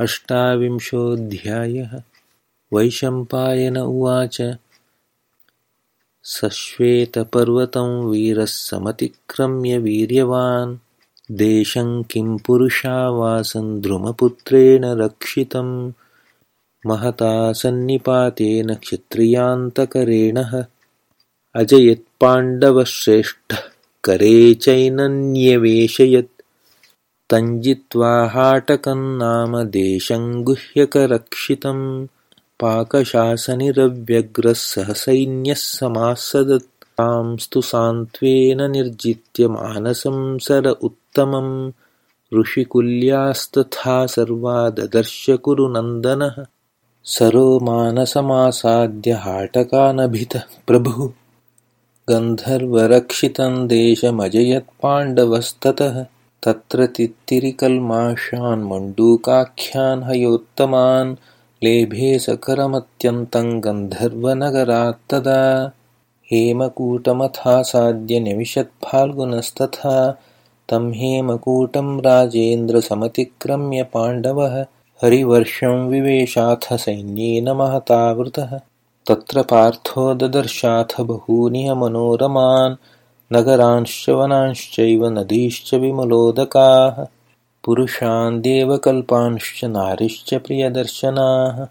अष्टाविंशोऽध्यायः। वैशम्पायन उवाच। सश्वेतपर्वतं वीरः समतिक्रम्य वीर्यवान्। देशं किं पुरुषावासं द्रुमपुत्रेण रक्षितं महता सन्निपातेन क्षत्रियान्तकरेणः। अजयत्पाण्डवश्रेष्ठः करे चैनन्यवेशयत् तञ्जित्वा हाटकं नाम देशं गुह्यकरक्षितं पाकशासनिरव्यग्रः सहसैन्यः समासदत्। तांस्तु सान्त्वेन निर्जित्य मानसं सर उत्तमं ऋषिकुल्यास्तथा सर्वा ददर्श कुरुनन्दनः सरो मानसमासाद्य हाटकानभितः प्रभुः। गन्धर्वरक्षितं देशमजयत्पाण्डवस्ततः तत्र तित्तिरिकल्माषान् मण्डूकाख्यान् हयोत्तमान् लेभे सकरमत्यन्तं गन्धर्वनगरात्तदा हेमकूटमथासाद्य निविशत्फाल्गुनस्तथा तं हेमकूटं राजेन्द्रसमतिक्रम्य पाण्डवः हरिवर्षं विवेशाथ सैन्येन महतावृतः। तत्र पार्थो ददर्शाथ बहूनि मनोरमान् नगरांश्च वनांश्चैव नदीश्च विमलोदकाः पुरुषान् देवकल्पांश्च नारीश्च प्रियदर्शनाः